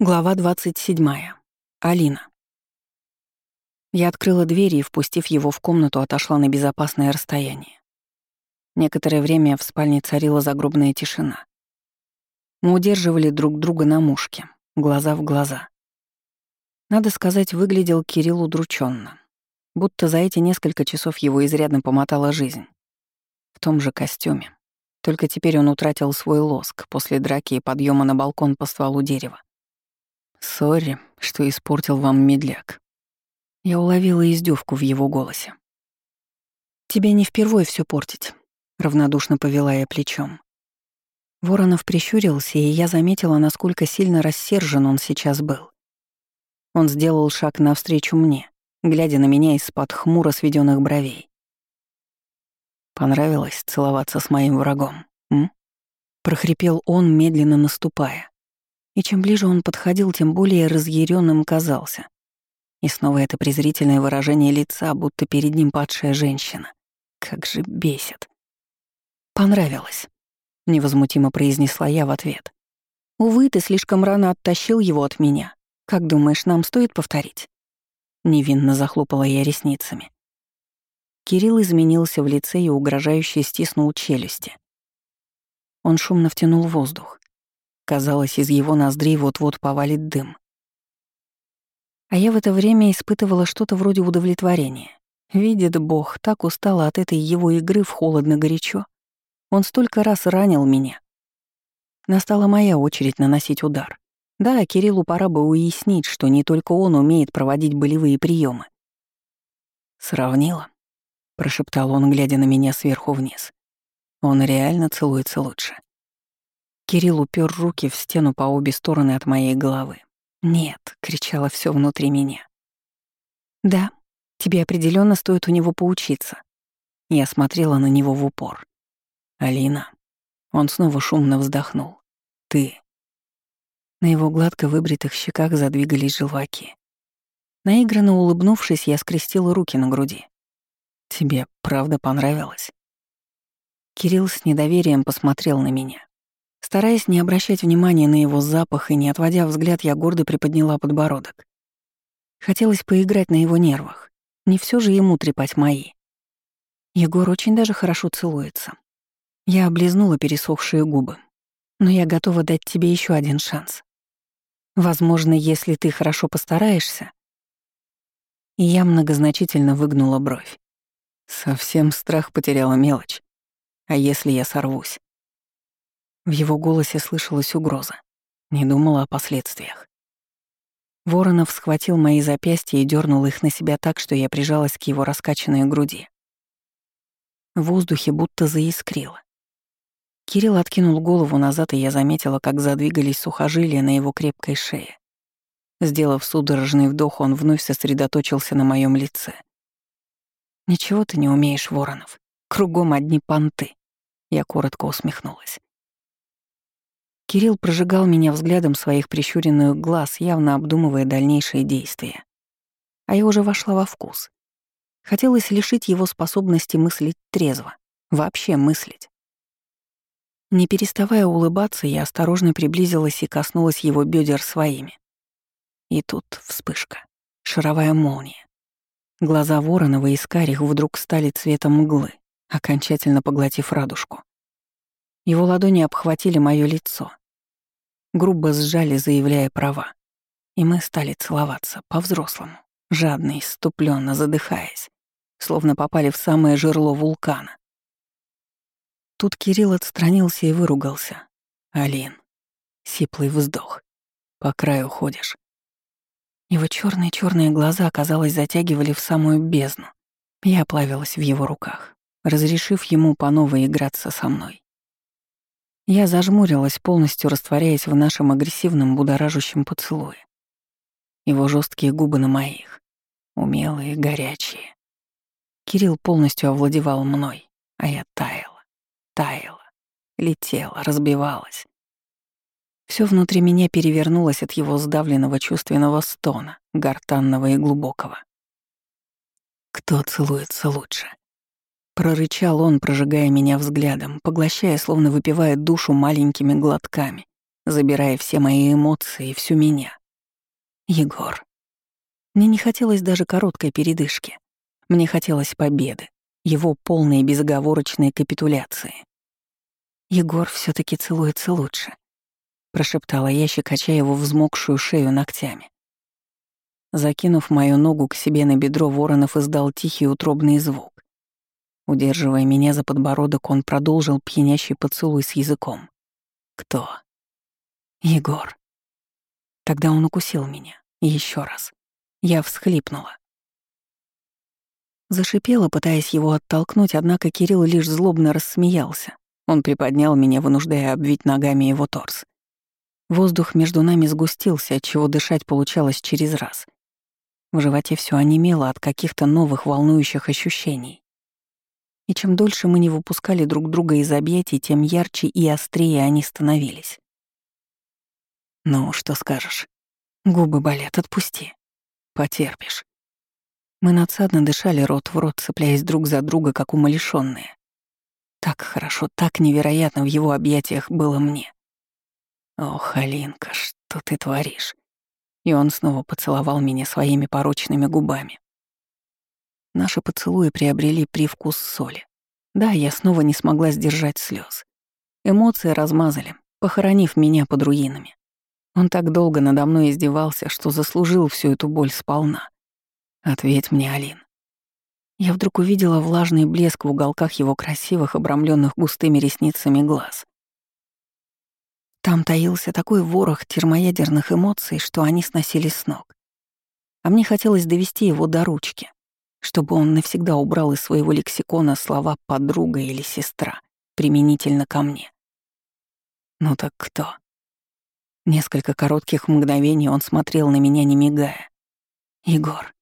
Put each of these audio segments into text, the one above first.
Глава 27. Алина. Я открыла дверь и, впустив его в комнату, отошла на безопасное расстояние. Некоторое время в спальне царила загробная тишина. Мы удерживали друг друга на мушке, глаза в глаза. Надо сказать, выглядел Кирилл удрученно, будто за эти несколько часов его изрядно помотала жизнь. В том же костюме. Только теперь он утратил свой лоск после драки и подъема на балкон по стволу дерева. «Сори, что испортил вам медляк». Я уловила издевку в его голосе. «Тебе не впервой все портить», — равнодушно повела я плечом. Воронов прищурился, и я заметила, насколько сильно рассержен он сейчас был. Он сделал шаг навстречу мне, глядя на меня из-под хмуро сведенных бровей. «Понравилось целоваться с моим врагом, м?» — прохрипел он, медленно наступая. И чем ближе он подходил, тем более разъяренным казался. И снова это презрительное выражение лица, будто перед ним падшая женщина. Как же бесит. «Понравилось», — невозмутимо произнесла я в ответ. «Увы, ты слишком рано оттащил его от меня. Как думаешь, нам стоит повторить?» Невинно захлопала я ресницами. Кирилл изменился в лице и угрожающе стиснул челюсти. Он шумно втянул воздух. Казалось, из его ноздрей вот-вот повалит дым. А я в это время испытывала что-то вроде удовлетворения. Видит Бог, так устала от этой его игры в холодно-горячо. Он столько раз ранил меня. Настала моя очередь наносить удар. Да, Кириллу пора бы уяснить, что не только он умеет проводить болевые приемы. «Сравнила?» — прошептал он, глядя на меня сверху вниз. «Он реально целуется лучше». Кирилл упер руки в стену по обе стороны от моей головы. «Нет», — кричало все внутри меня. «Да, тебе определенно стоит у него поучиться». Я смотрела на него в упор. «Алина». Он снова шумно вздохнул. «Ты». На его гладко выбритых щеках задвигались желваки. Наигранно улыбнувшись, я скрестила руки на груди. «Тебе правда понравилось?» Кирилл с недоверием посмотрел на меня. Стараясь не обращать внимания на его запах и не отводя взгляд, я гордо приподняла подбородок. Хотелось поиграть на его нервах. Не все же ему трепать мои. Егор очень даже хорошо целуется. Я облизнула пересохшие губы. Но я готова дать тебе еще один шанс. Возможно, если ты хорошо постараешься. И я многозначительно выгнула бровь. Совсем страх потеряла мелочь. А если я сорвусь? В его голосе слышалась угроза. Не думала о последствиях. Воронов схватил мои запястья и дернул их на себя так, что я прижалась к его раскачанной груди. В воздухе будто заискрило. Кирилл откинул голову назад, и я заметила, как задвигались сухожилия на его крепкой шее. Сделав судорожный вдох, он вновь сосредоточился на моем лице. «Ничего ты не умеешь, Воронов. Кругом одни понты». Я коротко усмехнулась. Кирилл прожигал меня взглядом своих прищуренных глаз, явно обдумывая дальнейшие действия. А я уже вошла во вкус. Хотелось лишить его способности мыслить трезво, вообще мыслить. Не переставая улыбаться, я осторожно приблизилась и коснулась его бедер своими. И тут вспышка, шаровая молния. Глаза Воронова и Скарих вдруг стали цветом мглы, окончательно поглотив радужку. Его ладони обхватили моё лицо, грубо сжали, заявляя права. И мы стали целоваться по-взрослому, жадно и ступленно задыхаясь, словно попали в самое жерло вулкана. Тут Кирилл отстранился и выругался. «Алин». Сиплый вздох. «По краю ходишь». Его черные черные глаза, казалось, затягивали в самую бездну. Я плавилась в его руках, разрешив ему по новой играться со мной. Я зажмурилась, полностью растворяясь в нашем агрессивном будоражащем поцелуе. Его жесткие губы на моих, умелые, горячие. Кирилл полностью овладевал мной, а я таяла, таяла, летела, разбивалась. Все внутри меня перевернулось от его сдавленного чувственного стона, гортанного и глубокого. Кто целуется лучше? Прорычал он, прожигая меня взглядом, поглощая, словно выпивая душу маленькими глотками, забирая все мои эмоции и всю меня. Егор. Мне не хотелось даже короткой передышки. Мне хотелось победы, его полной безоговорочной капитуляции. Егор все таки целуется лучше, прошептала я, щекоча его взмокшую шею ногтями. Закинув мою ногу к себе на бедро, Воронов издал тихий утробный звук. Удерживая меня за подбородок, он продолжил пьянящий поцелуй с языком. «Кто?» «Егор». Тогда он укусил меня. еще раз. Я всхлипнула. Зашипела, пытаясь его оттолкнуть, однако Кирилл лишь злобно рассмеялся. Он приподнял меня, вынуждая обвить ногами его торс. Воздух между нами сгустился, отчего дышать получалось через раз. В животе все онемело от каких-то новых волнующих ощущений. И чем дольше мы не выпускали друг друга из объятий, тем ярче и острее они становились. «Ну, что скажешь? Губы болят, отпусти. Потерпишь». Мы надсадно дышали рот в рот, цепляясь друг за друга, как умалишённые. Так хорошо, так невероятно в его объятиях было мне. «Ох, Алинка, что ты творишь?» И он снова поцеловал меня своими порочными губами. Наши поцелуи приобрели привкус соли. Да, я снова не смогла сдержать слез. Эмоции размазали, похоронив меня под руинами. Он так долго надо мной издевался, что заслужил всю эту боль сполна. Ответь мне, Алин. Я вдруг увидела влажный блеск в уголках его красивых, обрамленных густыми ресницами глаз. Там таился такой ворох термоядерных эмоций, что они сносили с ног. А мне хотелось довести его до ручки, чтобы он навсегда убрал из своего лексикона слова «подруга» или «сестра», применительно ко мне. Ну так кто? Несколько коротких мгновений он смотрел на меня, не мигая. «Егор».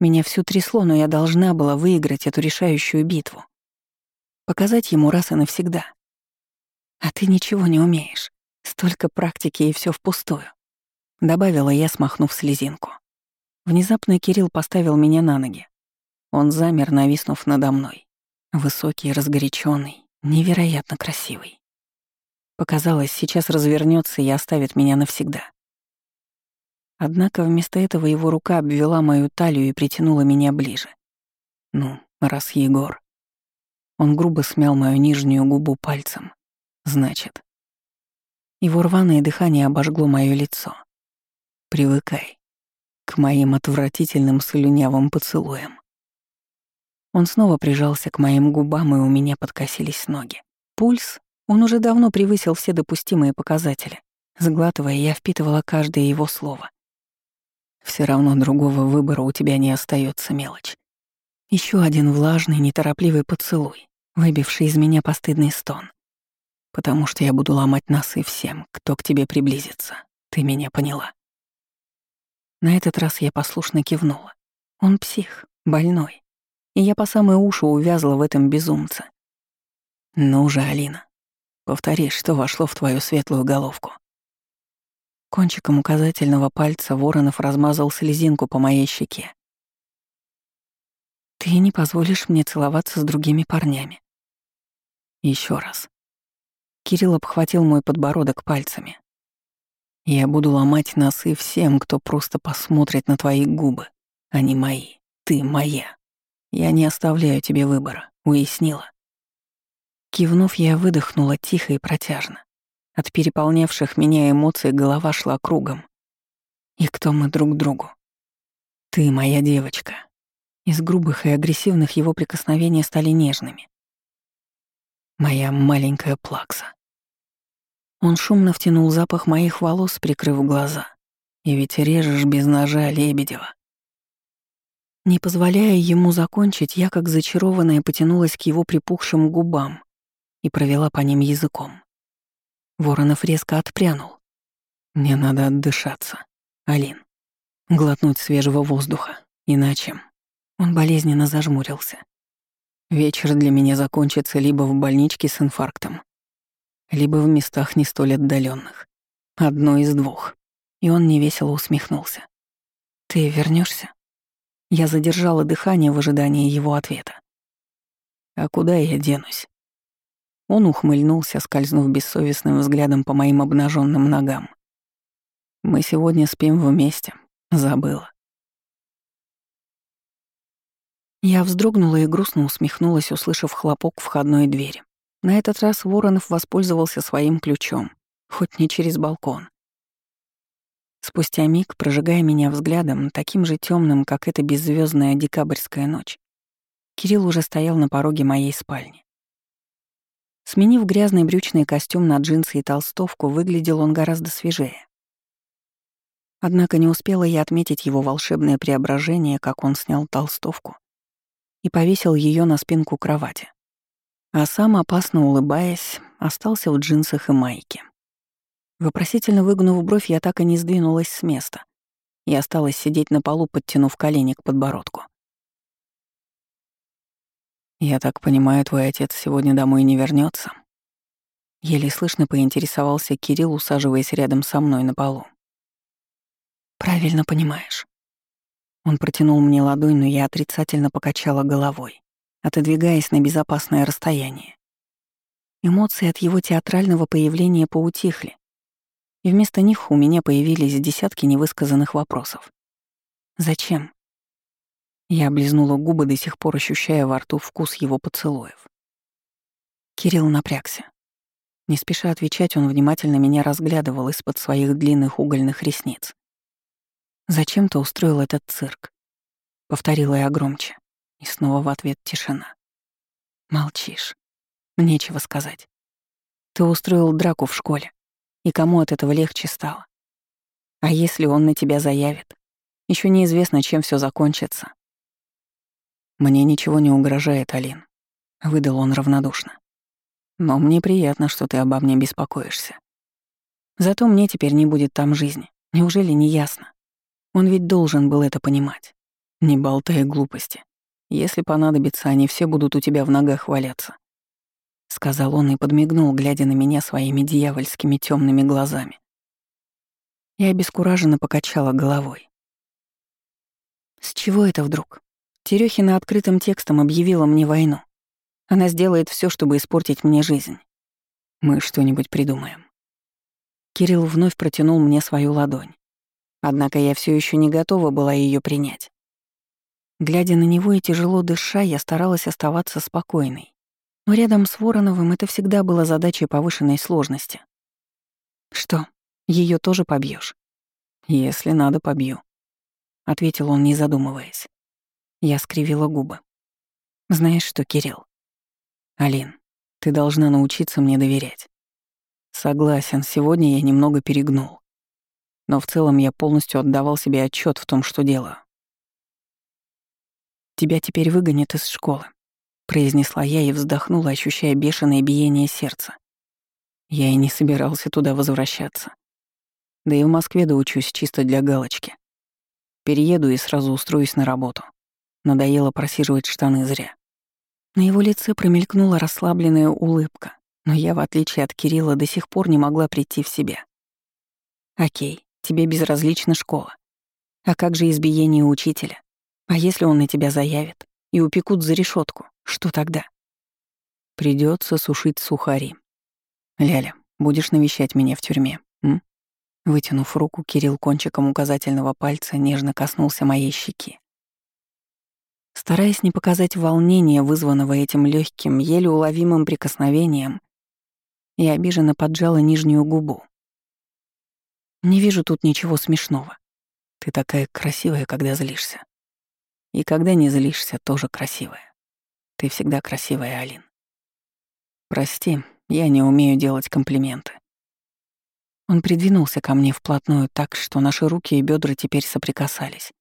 Меня всю трясло, но я должна была выиграть эту решающую битву. Показать ему раз и навсегда, «А ты ничего не умеешь. Столько практики и все впустую», — добавила я, смахнув слезинку. Внезапно Кирилл поставил меня на ноги. Он замер, нависнув надо мной. Высокий, разгоряченный, невероятно красивый. Показалось, сейчас развернется и оставит меня навсегда. Однако вместо этого его рука обвела мою талию и притянула меня ближе. Ну, раз Егор. Он грубо смял мою нижнюю губу пальцем, значит. Его рваное дыхание обожгло мое лицо. Привыкай к моим отвратительным слюнявым поцелуям. Он снова прижался к моим губам, и у меня подкосились ноги. Пульс, он уже давно превысил все допустимые показатели. Сглатывая, я впитывала каждое его слово. Все равно другого выбора у тебя не остается мелочь. Еще один влажный, неторопливый поцелуй, выбивший из меня постыдный стон потому что я буду ломать носы всем, кто к тебе приблизится. Ты меня поняла?» На этот раз я послушно кивнула. Он псих, больной, и я по самые уши увязла в этом безумце. «Ну же, Алина, повтори, что вошло в твою светлую головку». Кончиком указательного пальца Воронов размазал слезинку по моей щеке. «Ты не позволишь мне целоваться с другими парнями». Еще раз. Кирилл обхватил мой подбородок пальцами. «Я буду ломать носы всем, кто просто посмотрит на твои губы. Они мои. Ты моя. Я не оставляю тебе выбора. Уяснила?» Кивнув, я выдохнула тихо и протяжно. От переполнявших меня эмоций голова шла кругом. И кто мы друг другу? Ты моя девочка. Из грубых и агрессивных его прикосновений стали нежными. Моя маленькая плакса. Он шумно втянул запах моих волос, прикрыв глаза. И ведь режешь без ножа Лебедева. Не позволяя ему закончить, я, как зачарованная, потянулась к его припухшим губам и провела по ним языком. Воронов резко отпрянул. Мне надо отдышаться, Алин. Глотнуть свежего воздуха, иначе... Он болезненно зажмурился. Вечер для меня закончится либо в больничке с инфарктом, либо в местах не столь отдаленных. Одно из двух. И он невесело усмехнулся. «Ты вернешься? Я задержала дыхание в ожидании его ответа. «А куда я денусь?» Он ухмыльнулся, скользнув бессовестным взглядом по моим обнаженным ногам. «Мы сегодня спим вместе. Забыла». Я вздрогнула и грустно усмехнулась, услышав хлопок входной двери. На этот раз Воронов воспользовался своим ключом, хоть не через балкон. Спустя миг, прожигая меня взглядом, таким же темным, как эта беззвездная декабрьская ночь, Кирилл уже стоял на пороге моей спальни. Сменив грязный брючный костюм на джинсы и толстовку, выглядел он гораздо свежее. Однако не успела я отметить его волшебное преображение, как он снял толстовку и повесил ее на спинку кровати. А сам, опасно улыбаясь, остался в джинсах и майке. Вопросительно выгнув бровь, я так и не сдвинулась с места и осталась сидеть на полу, подтянув колени к подбородку. «Я так понимаю, твой отец сегодня домой не вернется. Еле слышно поинтересовался Кирилл, усаживаясь рядом со мной на полу. «Правильно понимаешь». Он протянул мне ладонь, но я отрицательно покачала головой, отодвигаясь на безопасное расстояние. Эмоции от его театрального появления поутихли, и вместо них у меня появились десятки невысказанных вопросов. «Зачем?» Я облизнула губы, до сих пор ощущая во рту вкус его поцелуев. Кирилл напрягся. Не спеша отвечать, он внимательно меня разглядывал из-под своих длинных угольных ресниц. «Зачем ты устроил этот цирк?» — повторила я громче. И снова в ответ тишина. «Молчишь. Нечего сказать. Ты устроил драку в школе. И кому от этого легче стало? А если он на тебя заявит? Еще неизвестно, чем все закончится. «Мне ничего не угрожает, Алин», — выдал он равнодушно. «Но мне приятно, что ты обо мне беспокоишься. Зато мне теперь не будет там жизни. Неужели не ясно? Он ведь должен был это понимать. Не болтай глупости. Если понадобится, они все будут у тебя в ногах валяться», — сказал он и подмигнул, глядя на меня своими дьявольскими темными глазами. Я обескураженно покачала головой. «С чего это вдруг?» Терехина открытым текстом объявила мне войну. Она сделает все, чтобы испортить мне жизнь. Мы что-нибудь придумаем. Кирилл вновь протянул мне свою ладонь. Однако я все еще не готова была ее принять. Глядя на него и тяжело дыша, я старалась оставаться спокойной. Но рядом с Вороновым это всегда было задачей повышенной сложности. «Что, ее тоже побьешь? «Если надо, побью», — ответил он, не задумываясь. Я скривила губы. «Знаешь что, Кирилл?» «Алин, ты должна научиться мне доверять. Согласен, сегодня я немного перегнул. Но в целом я полностью отдавал себе отчет в том, что делаю. «Тебя теперь выгонят из школы», — произнесла я и вздохнула, ощущая бешеное биение сердца. Я и не собирался туда возвращаться. Да и в Москве доучусь чисто для галочки. Перееду и сразу устроюсь на работу. Надоело просиживать штаны зря. На его лице промелькнула расслабленная улыбка, но я, в отличие от Кирилла, до сих пор не могла прийти в себя. «Окей, тебе безразлична школа. А как же избиение учителя? А если он на тебя заявит и упекут за решетку, что тогда?» Придется сушить сухари. «Ляля, будешь навещать меня в тюрьме, м?» Вытянув руку, Кирилл кончиком указательного пальца нежно коснулся моей щеки. Стараясь не показать волнения, вызванного этим легким, еле уловимым прикосновением, я обиженно поджала нижнюю губу. «Не вижу тут ничего смешного. Ты такая красивая, когда злишься. И когда не злишься, тоже красивая. Ты всегда красивая, Алин. Прости, я не умею делать комплименты». Он придвинулся ко мне вплотную так, что наши руки и бедра теперь соприкасались.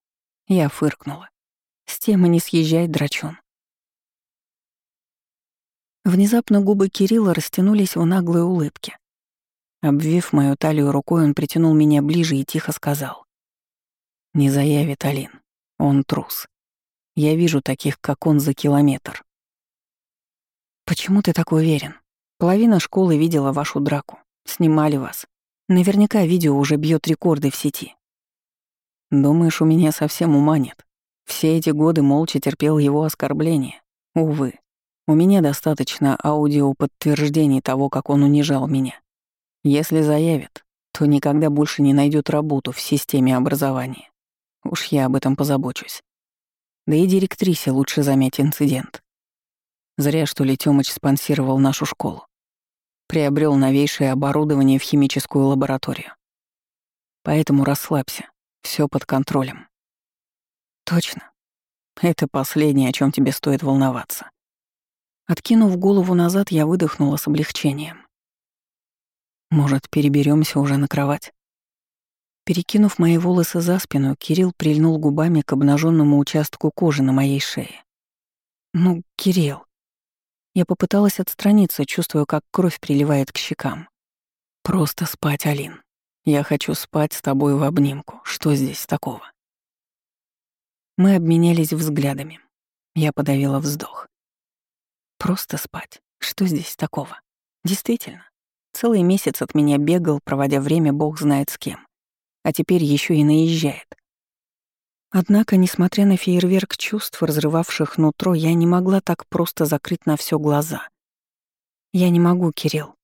Я фыркнула. С темы не съезжай, драчун. Внезапно губы Кирилла растянулись в наглой улыбке. Обвив мою талию рукой, он притянул меня ближе и тихо сказал. «Не заявит Алин. Он трус. Я вижу таких, как он, за километр». «Почему ты так уверен? Половина школы видела вашу драку. Снимали вас. Наверняка видео уже бьет рекорды в сети». «Думаешь, у меня совсем ума нет?» Все эти годы молча терпел его оскорбления. Увы. У меня достаточно аудиоподтверждений того, как он унижал меня. Если заявит, то никогда больше не найдет работу в системе образования. Уж я об этом позабочусь. Да и директрисе лучше замять инцидент. Зря, что ли, Тёмыч спонсировал нашу школу. Приобрел новейшее оборудование в химическую лабораторию. Поэтому расслабься, все под контролем. Точно. Это последнее, о чем тебе стоит волноваться. Откинув голову назад, я выдохнула с облегчением. Может, переберемся уже на кровать? Перекинув мои волосы за спину, Кирилл прильнул губами к обнаженному участку кожи на моей шее. «Ну, Кирилл...» Я попыталась отстраниться, чувствуя, как кровь приливает к щекам. «Просто спать, Алин. Я хочу спать с тобой в обнимку. Что здесь такого?» Мы обменялись взглядами. Я подавила вздох. «Просто спать. Что здесь такого? Действительно, Целый месяц от меня бегал, проводя время бог знает с кем. А теперь еще и наезжает. Однако, несмотря на фейерверк чувств, разрывавших нутро, я не могла так просто закрыть на все глаза. «Я не могу, Кирилл».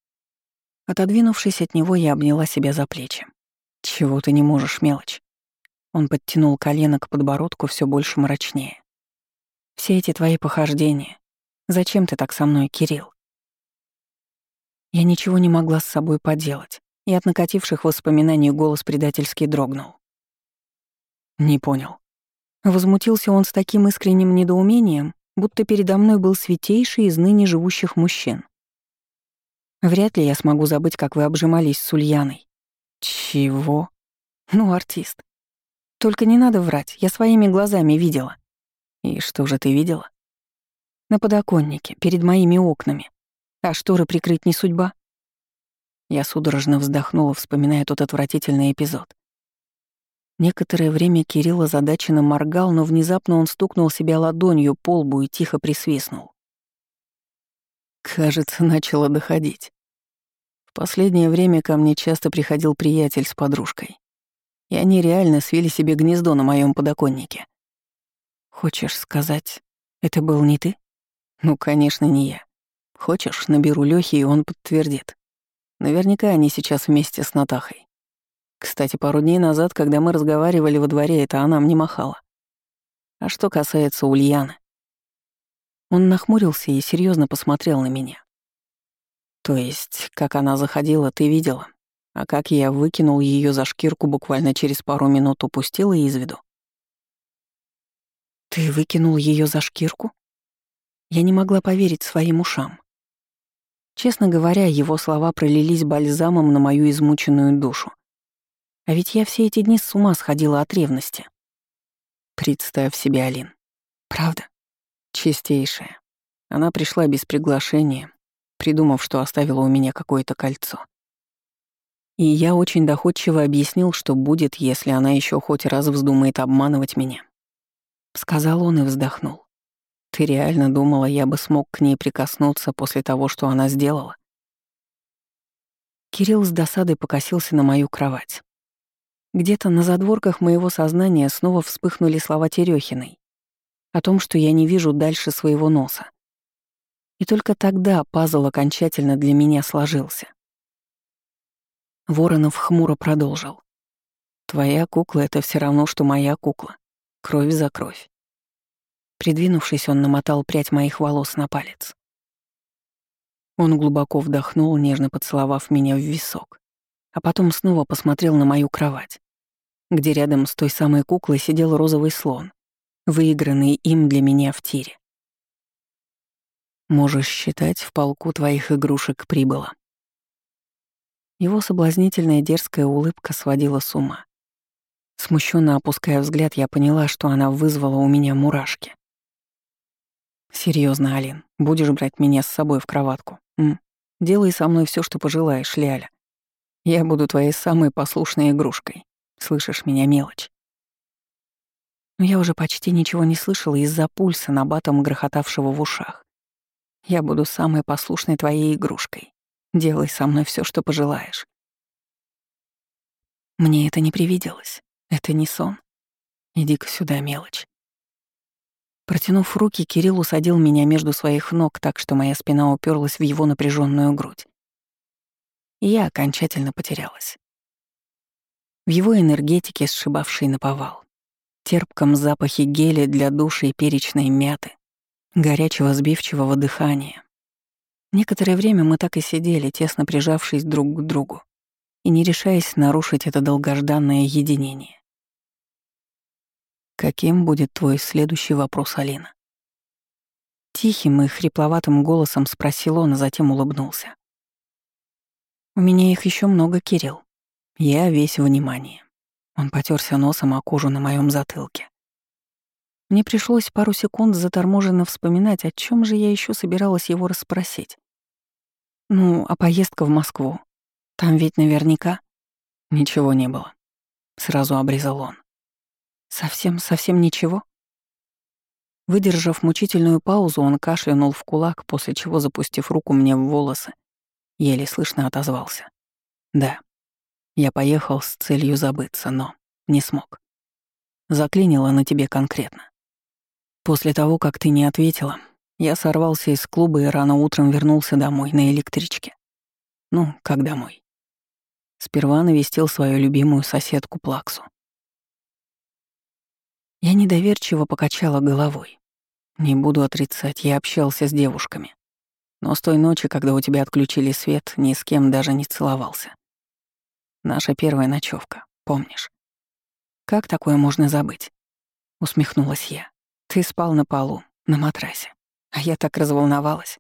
Отодвинувшись от него, я обняла себя за плечи. «Чего ты не можешь, мелочь?» Он подтянул колено к подбородку все больше мрачнее. «Все эти твои похождения. Зачем ты так со мной, Кирилл?» Я ничего не могла с собой поделать, и от накативших воспоминаний голос предательски дрогнул. Не понял. Возмутился он с таким искренним недоумением, будто передо мной был святейший из ныне живущих мужчин. Вряд ли я смогу забыть, как вы обжимались с Ульяной. Чего? Ну, артист. Только не надо врать, я своими глазами видела. И что же ты видела? На подоконнике, перед моими окнами. А шторы прикрыть не судьба? Я судорожно вздохнула, вспоминая тот отвратительный эпизод. Некоторое время Кирилл озадаченно моргал, но внезапно он стукнул себя ладонью по лбу и тихо присвистнул. Кажется, начало доходить. В последнее время ко мне часто приходил приятель с подружкой. И они реально свели себе гнездо на моем подоконнике. Хочешь сказать, это был не ты? Ну, конечно, не я. Хочешь, наберу Лёхи, и он подтвердит. Наверняка они сейчас вместе с Натахой. Кстати, пару дней назад, когда мы разговаривали во дворе, это она мне махала. А что касается Ульяны... Он нахмурился и серьезно посмотрел на меня. То есть, как она заходила, ты видела, а как я выкинул ее за шкирку буквально через пару минут упустила из виду. Ты выкинул ее за шкирку? Я не могла поверить своим ушам. Честно говоря, его слова пролились бальзамом на мою измученную душу. А ведь я все эти дни с ума сходила от ревности. Представь себе, Алин. Правда? Чистейшая. Она пришла без приглашения, придумав, что оставила у меня какое-то кольцо. И я очень доходчиво объяснил, что будет, если она еще хоть раз вздумает обманывать меня. Сказал он и вздохнул. Ты реально думала, я бы смог к ней прикоснуться после того, что она сделала? Кирилл с досадой покосился на мою кровать. Где-то на задворках моего сознания снова вспыхнули слова Терехиной о том, что я не вижу дальше своего носа. И только тогда пазл окончательно для меня сложился. Воронов хмуро продолжил. «Твоя кукла — это все равно, что моя кукла. Кровь за кровь. Придвинувшись, он намотал прядь моих волос на палец. Он глубоко вдохнул, нежно поцеловав меня в висок, а потом снова посмотрел на мою кровать, где рядом с той самой куклой сидел розовый слон, выигранный им для меня в тире. Можешь считать, в полку твоих игрушек прибыло. Его соблазнительная дерзкая улыбка сводила с ума. Смущенно опуская взгляд, я поняла, что она вызвала у меня мурашки. Серьезно, Алин, будешь брать меня с собой в кроватку? М? Делай со мной все, что пожелаешь, Ляля. Я буду твоей самой послушной игрушкой. Слышишь меня, мелочь? Но я уже почти ничего не слышала из-за пульса, на батом грохотавшего в ушах. Я буду самой послушной твоей игрушкой. Делай со мной все, что пожелаешь. Мне это не привиделось. Это не сон. Иди-ка сюда, мелочь. Протянув руки, Кирилл усадил меня между своих ног так, что моя спина уперлась в его напряженную грудь. Я окончательно потерялась. В его энергетике, сшибавшей на повал, терпком запахе геля для души и перечной мяты, горячего сбивчивого дыхания. Некоторое время мы так и сидели, тесно прижавшись друг к другу и не решаясь нарушить это долгожданное единение. Каким будет твой следующий вопрос, Алина? Тихим и хрипловатым голосом спросил он, а затем улыбнулся. У меня их еще много, Кирилл. Я весь внимание. Он потерся носом о кожу на моем затылке. Мне пришлось пару секунд заторможенно вспоминать, о чем же я еще собиралась его расспросить. Ну, а поездка в Москву? Там ведь наверняка... Ничего не было. Сразу обрезал он. Совсем, совсем ничего? Выдержав мучительную паузу, он кашлянул в кулак, после чего, запустив руку мне в волосы, еле слышно отозвался. «Да, я поехал с целью забыться, но не смог. Заклинило на тебе конкретно. После того, как ты не ответила, я сорвался из клуба и рано утром вернулся домой на электричке. Ну, как домой. Сперва навестил свою любимую соседку Плаксу. Я недоверчиво покачала головой. Не буду отрицать, я общался с девушками. Но с той ночи, когда у тебя отключили свет, ни с кем даже не целовался. Наша первая ночевка, помнишь? Как такое можно забыть? Усмехнулась я. Ты спал на полу, на матрасе. А я так разволновалась.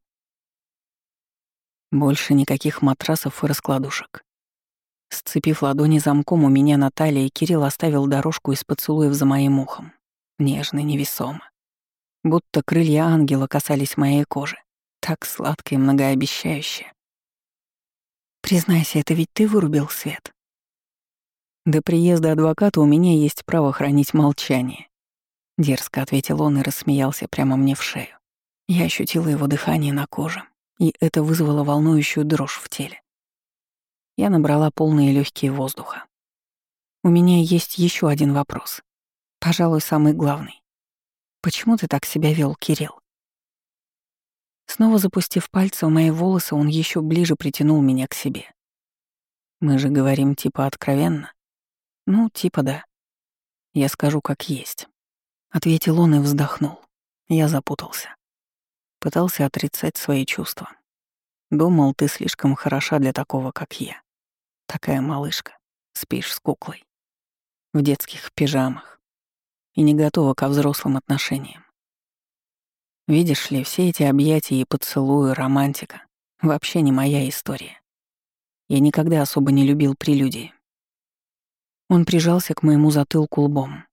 Больше никаких матрасов и раскладушек. Сцепив ладони замком у меня на талии, Кирилл оставил дорожку из поцелуев за моим ухом. Нежно, невесомо. Будто крылья ангела касались моей кожи. Так сладко и многообещающе. «Признайся, это ведь ты вырубил свет?» «До приезда адвоката у меня есть право хранить молчание», — дерзко ответил он и рассмеялся прямо мне в шею. Я ощутила его дыхание на коже, и это вызвало волнующую дрожь в теле. Я набрала полные легкие воздуха. У меня есть еще один вопрос. Пожалуй, самый главный. Почему ты так себя вел, Кирилл? Снова запустив пальцы в мои волосы, он еще ближе притянул меня к себе. Мы же говорим типа откровенно. Ну, типа да. Я скажу как есть. Ответил он и вздохнул. Я запутался. Пытался отрицать свои чувства. Думал, ты слишком хороша для такого, как я. Такая малышка. Спишь с куклой. В детских пижамах. И не готова ко взрослым отношениям. Видишь ли, все эти объятия и поцелуи, романтика — вообще не моя история. Я никогда особо не любил прелюдии. Он прижался к моему затылку лбом.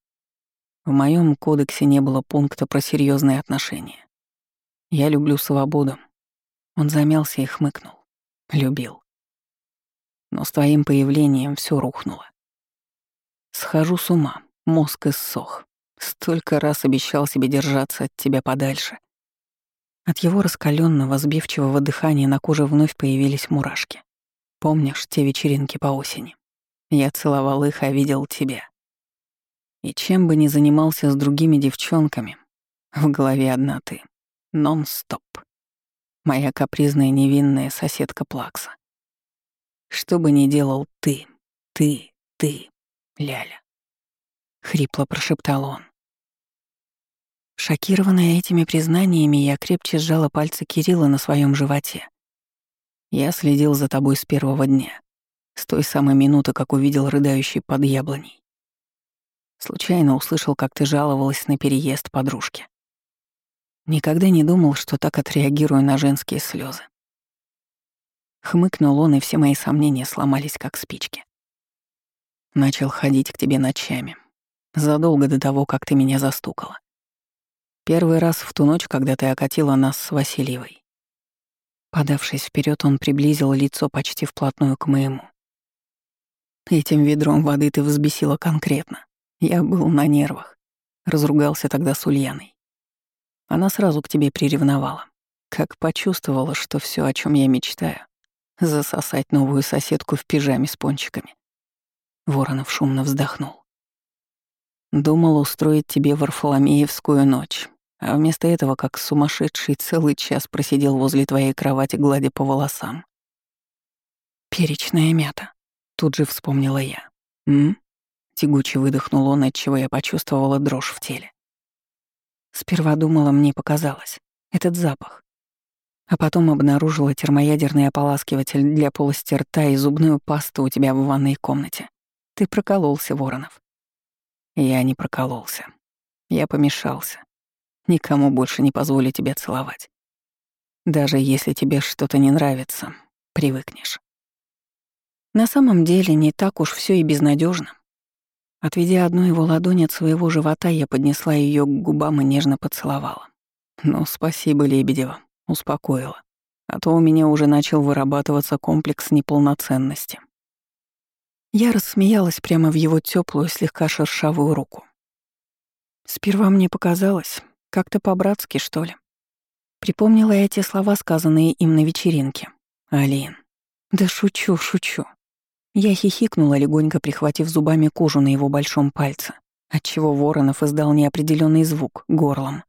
В моем кодексе не было пункта про серьезные отношения. Я люблю свободу. Он замялся и хмыкнул. Любил но с твоим появлением все рухнуло. Схожу с ума, мозг иссох. Столько раз обещал себе держаться от тебя подальше. От его раскаленного, сбивчивого дыхания на коже вновь появились мурашки. Помнишь те вечеринки по осени? Я целовал их, а видел тебя. И чем бы ни занимался с другими девчонками, в голове одна ты. Нон-стоп. Моя капризная невинная соседка Плакса. Что бы ни делал ты, ты, ты, Ляля. Хрипло прошептал он. Шокированная этими признаниями, я крепче сжала пальцы Кирилла на своем животе. Я следил за тобой с первого дня, с той самой минуты, как увидел рыдающий под яблоней. Случайно услышал, как ты жаловалась на переезд подружки. Никогда не думал, что так отреагирую на женские слезы. Хмыкнул он, и все мои сомнения сломались, как спички. Начал ходить к тебе ночами. Задолго до того, как ты меня застукала. Первый раз в ту ночь, когда ты окатила нас с Васильевой. Подавшись вперед, он приблизил лицо почти вплотную к моему. Этим ведром воды ты взбесила конкретно. Я был на нервах. Разругался тогда с Ульяной. Она сразу к тебе приревновала. Как почувствовала, что все, о чем я мечтаю, засосать новую соседку в пижаме с пончиками. Воронов шумно вздохнул. Думал устроить тебе Варфоломеевскую ночь, А вместо этого, как сумасшедший, целый час просидел возле твоей кровати, гладя по волосам. Перечная мята. Тут же вспомнила я. «М?» — тягуче выдохнул он, отчего я почувствовала дрожь в теле. Сперва думала, мне показалось. Этот запах. А потом обнаружила термоядерный ополаскиватель для полости рта и зубную пасту у тебя в ванной комнате. Ты прокололся, Воронов. Я не прокололся. Я помешался. Никому больше не позволю тебя целовать. Даже если тебе что-то не нравится, привыкнешь. На самом деле не так уж все и безнадежно. Отведя одну его ладонь от своего живота, я поднесла ее к губам и нежно поцеловала. «Ну, спасибо, Лебедева», — успокоила. А то у меня уже начал вырабатываться комплекс неполноценности. Я рассмеялась прямо в его теплую, слегка шершавую руку. Сперва мне показалось, как-то по-братски, что ли. Припомнила я те слова, сказанные им на вечеринке. «Алин». «Да шучу, шучу. Я хихикнула, легонько прихватив зубами кожу на его большом пальце, отчего Воронов издал неопределенный звук горлом.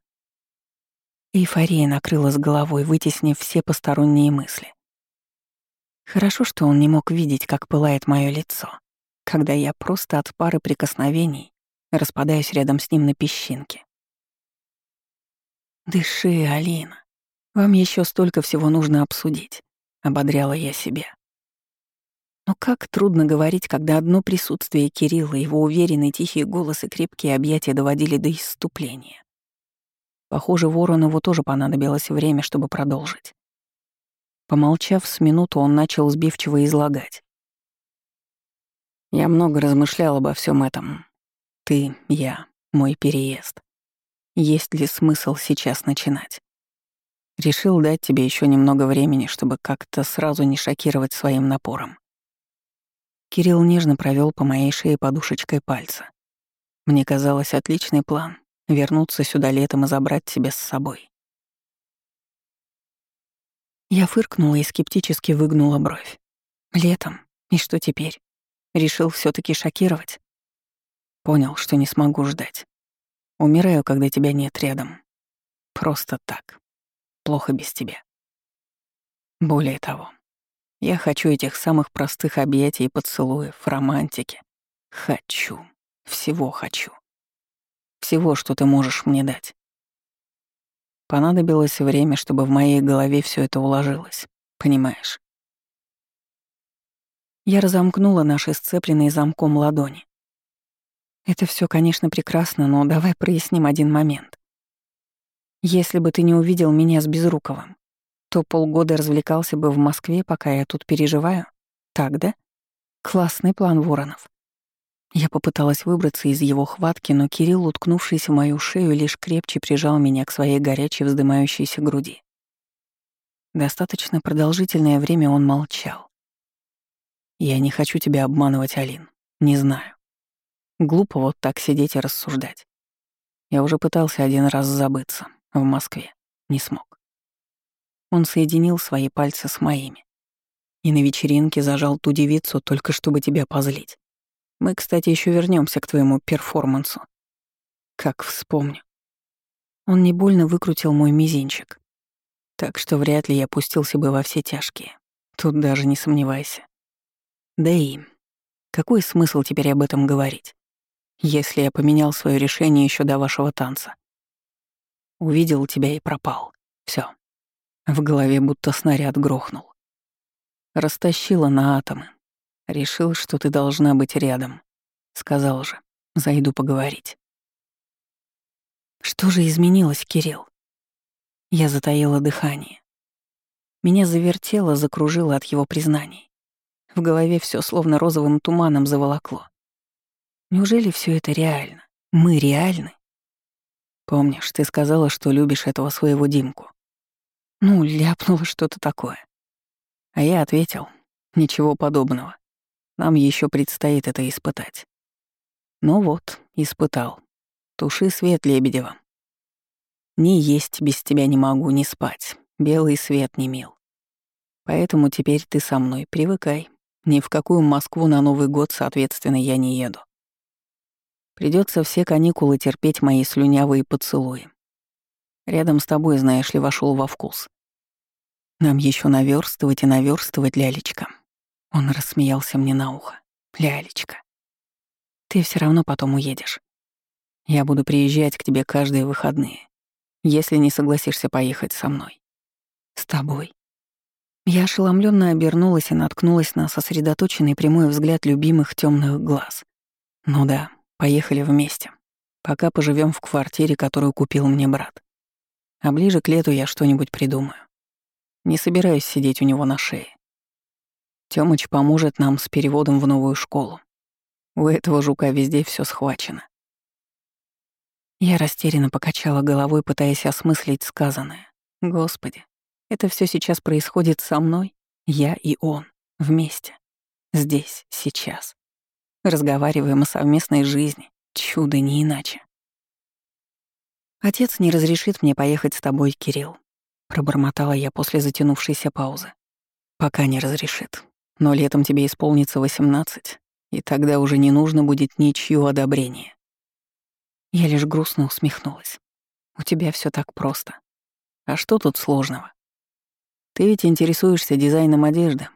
Эйфория накрыла с головой, вытеснив все посторонние мысли. Хорошо, что он не мог видеть, как пылает мое лицо, когда я просто от пары прикосновений распадаюсь рядом с ним на песчинки. «Дыши, Алина. Вам еще столько всего нужно обсудить», — ободряла я себя. Но как трудно говорить, когда одно присутствие Кирилла, его уверенный тихий голос и крепкие объятия доводили до исступления. Похоже, Воронову тоже понадобилось время, чтобы продолжить. Помолчав с минуту, он начал сбивчиво излагать. Я много размышлял обо всем этом. Ты, я, мой переезд. Есть ли смысл сейчас начинать? Решил дать тебе еще немного времени, чтобы как-то сразу не шокировать своим напором. Кирилл нежно провел по моей шее подушечкой пальца. Мне казалось отличный план — вернуться сюда летом и забрать тебя с собой. Я фыркнула и скептически выгнула бровь. Летом? И что теперь? Решил все таки шокировать? Понял, что не смогу ждать. Умираю, когда тебя нет рядом. Просто так. Плохо без тебя. Более того, я хочу этих самых простых объятий и поцелуев, романтики. Хочу. Всего хочу. Всего, что ты можешь мне дать. Понадобилось время, чтобы в моей голове все это уложилось. Понимаешь? Я разомкнула наши сцепленные замком ладони. Это все, конечно, прекрасно, но давай проясним один момент. Если бы ты не увидел меня с Безруковым, то полгода развлекался бы в Москве, пока я тут переживаю. Так, да? Классный план Воронов. Я попыталась выбраться из его хватки, но Кирилл, уткнувшись в мою шею, лишь крепче прижал меня к своей горячей вздымающейся груди. Достаточно продолжительное время он молчал. «Я не хочу тебя обманывать, Алин. Не знаю. Глупо вот так сидеть и рассуждать. Я уже пытался один раз забыться. В Москве. Не смог. Он соединил свои пальцы с моими. И на вечеринке зажал ту девицу только чтобы тебя позлить. Мы, кстати, еще вернемся к твоему перформансу. Как вспомню. Он не больно выкрутил мой мизинчик. Так что вряд ли я пустился бы во все тяжкие. Тут даже не сомневайся. Да и какой смысл теперь об этом говорить, если я поменял свое решение еще до вашего танца? Увидел тебя и пропал. Все. В голове будто снаряд грохнул. Растащила на атомы. Решил, что ты должна быть рядом. Сказал же, зайду поговорить. Что же изменилось, Кирилл? Я затаила дыхание. Меня завертело, закружило от его признаний. В голове все словно розовым туманом заволокло. Неужели все это реально? Мы реальны? Помнишь, ты сказала, что любишь этого своего Димку? Ну, ляпнула что-то такое. А я ответил, ничего подобного. Нам еще предстоит это испытать. Ну вот, испытал. Туши свет, Лебедева. Ни есть без тебя не могу, ни спать. Белый свет не мил. Поэтому теперь ты со мной, привыкай. Ни в какую Москву на Новый год, соответственно, я не еду. Придется все каникулы терпеть мои слюнявые поцелуи. Рядом с тобой, знаешь ли, вошел во вкус. Нам еще наверстывать и наверстывать, лялечка. Он рассмеялся мне на ухо. Лялечка. Ты все равно потом уедешь. Я буду приезжать к тебе каждые выходные, если не согласишься поехать со мной. С тобой. Я ошеломленно обернулась и наткнулась на сосредоточенный прямой взгляд любимых темных глаз. Ну да, поехали вместе. Пока поживем в квартире, которую купил мне брат. А ближе к лету я что-нибудь придумаю. Не собираюсь сидеть у него на шее. Тёмыч поможет нам с переводом в новую школу. У этого жука везде все схвачено. Я растерянно покачала головой, пытаясь осмыслить сказанное. Господи, это все сейчас происходит со мной, я и он, вместе. Здесь, сейчас. Разговариваем о совместной жизни. Чудо не иначе. Отец не разрешит мне поехать с тобой, Кирилл. Пробормотала я после затянувшейся паузы. Пока не разрешит. Но летом тебе исполнится 18, и тогда уже не нужно будет ничье одобрение. Я лишь грустно усмехнулась. У тебя все так просто. А что тут сложного? Ты ведь интересуешься дизайном одежды.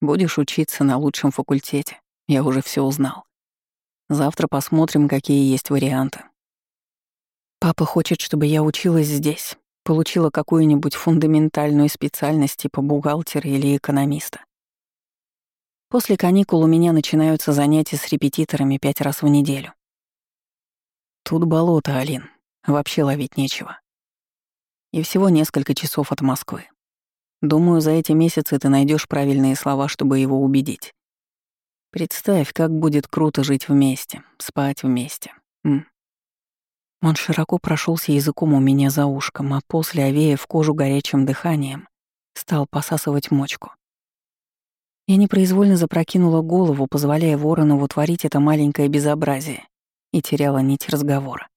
Будешь учиться на лучшем факультете. Я уже все узнал. Завтра посмотрим, какие есть варианты. Папа хочет, чтобы я училась здесь, получила какую-нибудь фундаментальную специальность типа бухгалтера или экономиста. После каникул у меня начинаются занятия с репетиторами пять раз в неделю. Тут болото, Алин. Вообще ловить нечего. И всего несколько часов от Москвы. Думаю, за эти месяцы ты найдешь правильные слова, чтобы его убедить. Представь, как будет круто жить вместе, спать вместе. М. Он широко прошелся языком у меня за ушком, а после, овея в кожу горячим дыханием, стал посасывать мочку. Я непроизвольно запрокинула голову, позволяя Воронову творить это маленькое безобразие, и теряла нить разговора.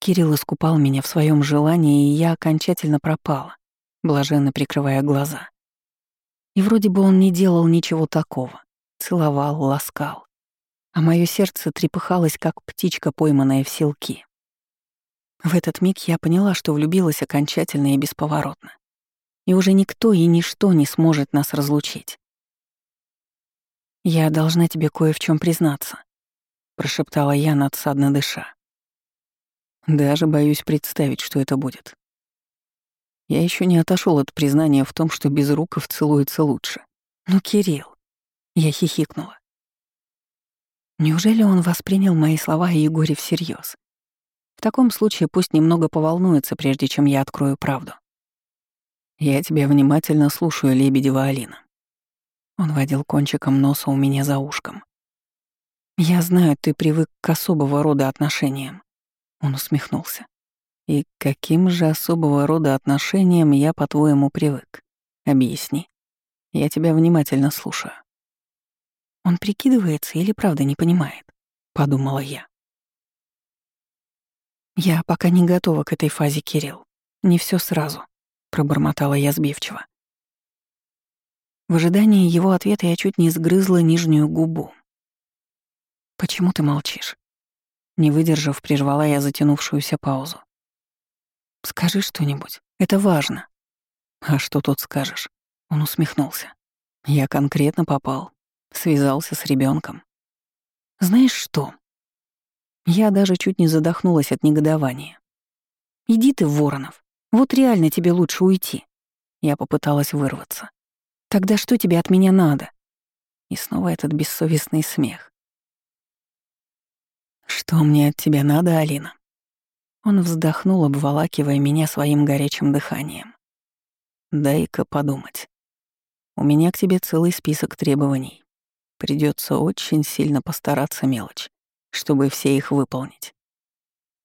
Кирилл искупал меня в своем желании, и я окончательно пропала, блаженно прикрывая глаза. И вроде бы он не делал ничего такого. Целовал, ласкал. А мое сердце трепыхалось, как птичка, пойманная в селки. В этот миг я поняла, что влюбилась окончательно и бесповоротно и уже никто и ничто не сможет нас разлучить. «Я должна тебе кое в чем признаться», — прошептала я, надсадно дыша. «Даже боюсь представить, что это будет. Я еще не отошел от признания в том, что без руков целуется лучше. Ну, Кирилл...» Я хихикнула. Неужели он воспринял мои слова о Егоре всерьез? В таком случае пусть немного поволнуется, прежде чем я открою правду. «Я тебя внимательно слушаю, Лебедева Алина». Он водил кончиком носа у меня за ушком. «Я знаю, ты привык к особого рода отношениям». Он усмехнулся. «И к каким же особого рода отношениям я, по-твоему, привык? Объясни. Я тебя внимательно слушаю». «Он прикидывается или правда не понимает?» — подумала я. «Я пока не готова к этой фазе, Кирилл. Не все сразу пробормотала я сбивчиво. В ожидании его ответа я чуть не сгрызла нижнюю губу. «Почему ты молчишь?» Не выдержав, прервала я затянувшуюся паузу. «Скажи что-нибудь, это важно». «А что тут скажешь?» Он усмехнулся. «Я конкретно попал, связался с ребенком. Знаешь что?» Я даже чуть не задохнулась от негодования. «Иди ты, Воронов. Вот реально тебе лучше уйти. Я попыталась вырваться. Тогда что тебе от меня надо? И снова этот бессовестный смех. Что мне от тебя надо, Алина? Он вздохнул, обволакивая меня своим горячим дыханием. Дай-ка подумать. У меня к тебе целый список требований. Придется очень сильно постараться мелочь, чтобы все их выполнить.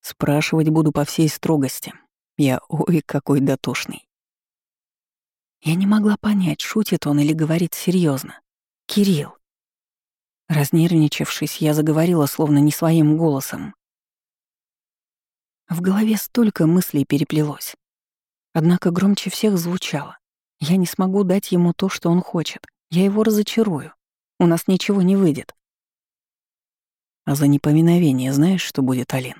Спрашивать буду по всей строгости, я ой, какой дотошный. Я не могла понять, шутит он или говорит серьезно. Кирилл. Разнервничавшись, я заговорила словно не своим голосом. В голове столько мыслей переплелось. Однако громче всех звучало. Я не смогу дать ему то, что он хочет. Я его разочарую. У нас ничего не выйдет. А за непоминовение знаешь, что будет, Алин?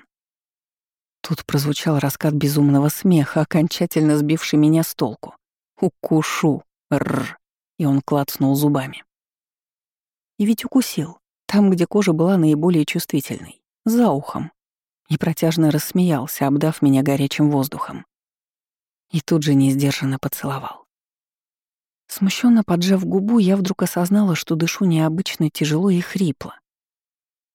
Тут прозвучал раскат безумного смеха, окончательно сбивший меня с толку. «Укушу! Рр!» И он клацнул зубами. И ведь укусил, там, где кожа была наиболее чувствительной, за ухом. И протяжно рассмеялся, обдав меня горячим воздухом. И тут же несдержанно поцеловал. Смущенно поджав губу, я вдруг осознала, что дышу необычно тяжело и хрипло.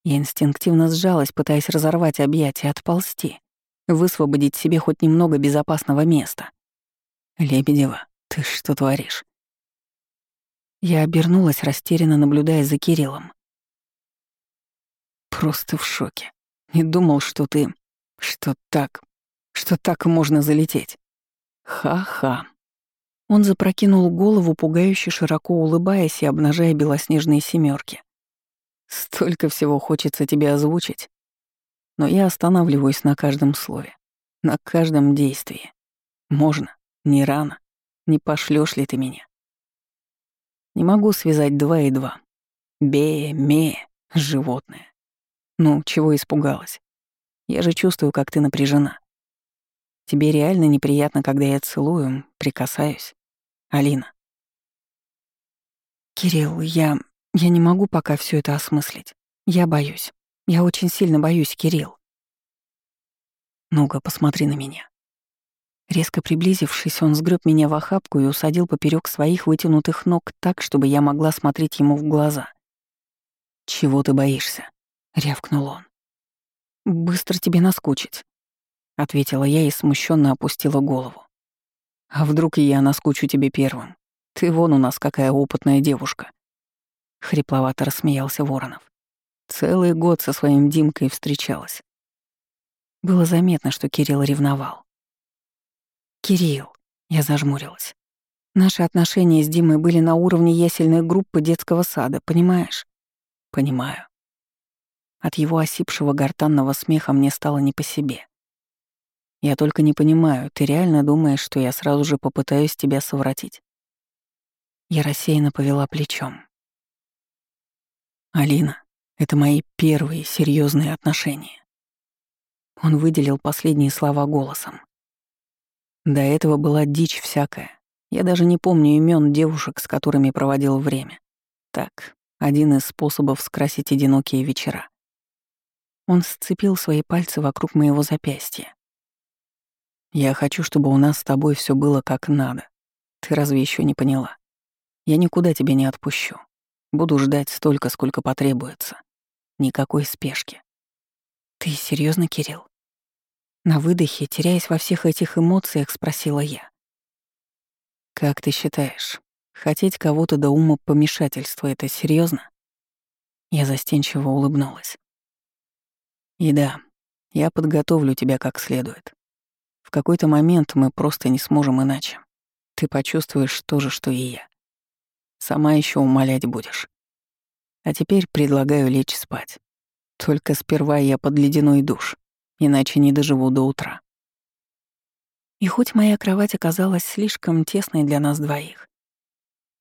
Я инстинктивно сжалась, пытаясь разорвать объятия, отползти, высвободить себе хоть немного безопасного места. «Лебедева, ты что творишь?» Я обернулась, растерянно наблюдая за Кириллом. Просто в шоке. Не думал, что ты... Что так... Что так можно залететь. Ха-ха. Он запрокинул голову, пугающе широко улыбаясь и обнажая белоснежные семерки. Столько всего хочется тебе озвучить. Но я останавливаюсь на каждом слове, на каждом действии. Можно, не рано. Не пошлёшь ли ты меня? Не могу связать два и два. Бе, ме, животное. Ну, чего испугалась? Я же чувствую, как ты напряжена. Тебе реально неприятно, когда я целую, прикасаюсь. Алина. Кирилл, я... Я не могу пока все это осмыслить. Я боюсь. Я очень сильно боюсь, Кирилл. Ну-ка, посмотри на меня. Резко приблизившись, он сгреб меня в охапку и усадил поперек своих вытянутых ног так, чтобы я могла смотреть ему в глаза. «Чего ты боишься?» — рявкнул он. «Быстро тебе наскучить», — ответила я и смущенно опустила голову. «А вдруг я наскучу тебе первым? Ты вон у нас какая опытная девушка». Хрипловато рассмеялся Воронов. Целый год со своим Димкой встречалась. Было заметно, что Кирилл ревновал. «Кирилл», — я зажмурилась. «Наши отношения с Димой были на уровне ясельной группы детского сада, понимаешь?» «Понимаю». От его осипшего гортанного смеха мне стало не по себе. «Я только не понимаю, ты реально думаешь, что я сразу же попытаюсь тебя совратить?» Я рассеянно повела плечом. «Алина, это мои первые серьезные отношения». Он выделил последние слова голосом. До этого была дичь всякая. Я даже не помню имен девушек, с которыми проводил время. Так, один из способов скрасить одинокие вечера. Он сцепил свои пальцы вокруг моего запястья. «Я хочу, чтобы у нас с тобой все было как надо. Ты разве еще не поняла? Я никуда тебя не отпущу. Буду ждать столько, сколько потребуется. Никакой спешки». «Ты серьезно, Кирилл?» На выдохе, теряясь во всех этих эмоциях, спросила я. «Как ты считаешь, хотеть кого-то до ума помешательства — это серьезно? Я застенчиво улыбнулась. «И да, я подготовлю тебя как следует. В какой-то момент мы просто не сможем иначе. Ты почувствуешь то же, что и я. Сама еще умолять будешь. А теперь предлагаю лечь спать. Только сперва я под ледяной душ иначе не доживу до утра. И хоть моя кровать оказалась слишком тесной для нас двоих,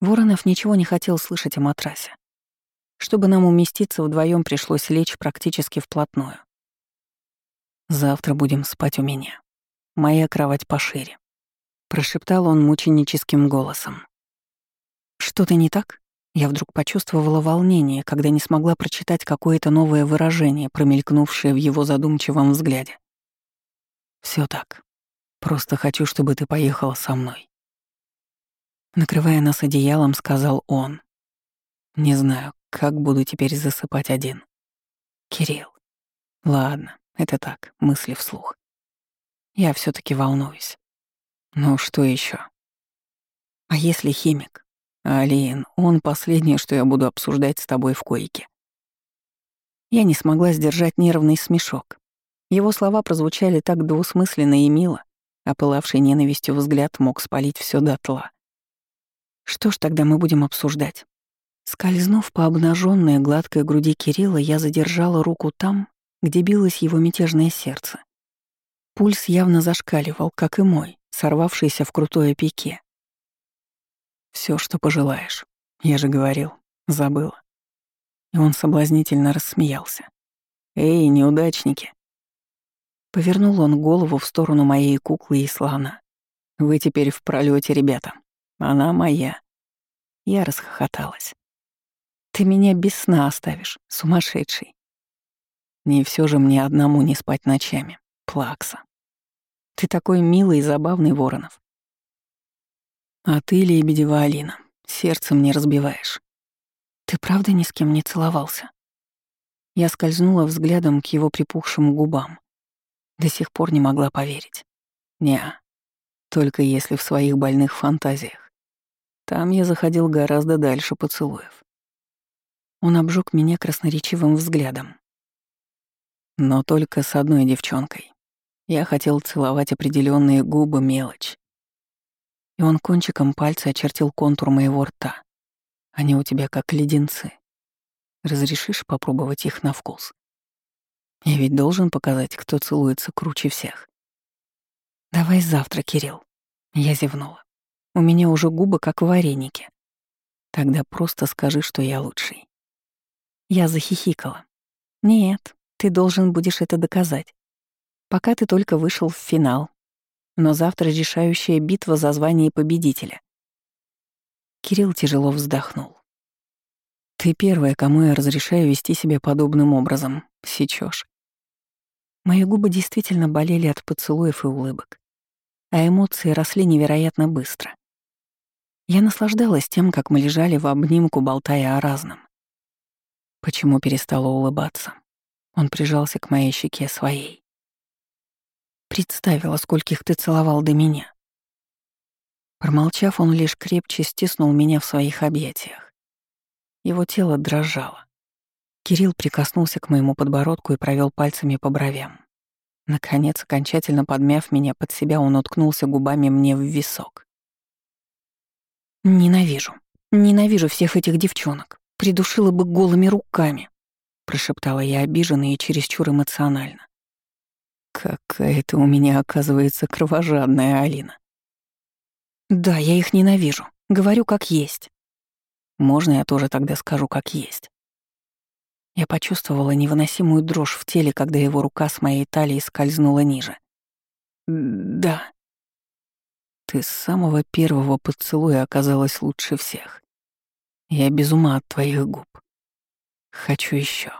Воронов ничего не хотел слышать о матрасе. Чтобы нам уместиться вдвоем, пришлось лечь практически вплотную. «Завтра будем спать у меня. Моя кровать пошире», — прошептал он мученическим голосом. «Что-то не так?» Я вдруг почувствовала волнение, когда не смогла прочитать какое-то новое выражение, промелькнувшее в его задумчивом взгляде. Все так. Просто хочу, чтобы ты поехала со мной. Накрывая нас одеялом, сказал он. Не знаю, как буду теперь засыпать один. Кирилл. Ладно, это так, мысли вслух. Я все таки волнуюсь. Ну что еще? А если химик? Алин, он последнее, что я буду обсуждать с тобой в койке. Я не смогла сдержать нервный смешок. Его слова прозвучали так двусмысленно и мило, а пылавший ненавистью взгляд мог спалить все дотла. Что ж тогда мы будем обсуждать? Скользнув по обнаженной гладкой груди Кирилла, я задержала руку там, где билось его мятежное сердце. Пульс явно зашкаливал, как и мой, сорвавшийся в крутое пике. Все, что пожелаешь. Я же говорил, забыла. И он соблазнительно рассмеялся. «Эй, неудачники!» Повернул он голову в сторону моей куклы и слона. «Вы теперь в пролете, ребята. Она моя». Я расхохоталась. «Ты меня без сна оставишь, сумасшедший». Не все же мне одному не спать ночами. Плакса. Ты такой милый и забавный, Воронов. А ты, Лебедева Алина, сердцем не разбиваешь. Ты правда ни с кем не целовался? Я скользнула взглядом к его припухшим губам. До сих пор не могла поверить. Неа. Только если в своих больных фантазиях. Там я заходил гораздо дальше поцелуев. Он обжег меня красноречивым взглядом. Но только с одной девчонкой. Я хотел целовать определенные губы мелочь. И он кончиком пальца очертил контур моего рта. Они у тебя как леденцы. Разрешишь попробовать их на вкус? Я ведь должен показать, кто целуется круче всех. Давай завтра, Кирилл. Я зевнула. У меня уже губы как в варенике. Тогда просто скажи, что я лучший. Я захихикала. Нет, ты должен будешь это доказать. Пока ты только вышел в финал. Но завтра решающая битва за звание победителя. Кирилл тяжело вздохнул. Ты первая, кому я разрешаю вести себя подобным образом. Сечешь. Мои губы действительно болели от поцелуев и улыбок, а эмоции росли невероятно быстро. Я наслаждалась тем, как мы лежали в обнимку, болтая о разном. Почему перестала улыбаться? Он прижался к моей щеке своей. Представила, скольких ты целовал до меня. Промолчав, он лишь крепче стиснул меня в своих объятиях. Его тело дрожало. Кирилл прикоснулся к моему подбородку и провел пальцами по бровям. Наконец, окончательно подмяв меня под себя, он уткнулся губами мне в висок. «Ненавижу. Ненавижу всех этих девчонок. Придушила бы голыми руками», — прошептала я обиженно и чересчур эмоционально. «Какая ты у меня, оказывается, кровожадная, Алина». «Да, я их ненавижу. Говорю, как есть». «Можно я тоже тогда скажу, как есть?» Я почувствовала невыносимую дрожь в теле, когда его рука с моей талии скользнула ниже. «Да». Ты с самого первого поцелуя оказалась лучше всех. Я без ума от твоих губ. Хочу еще.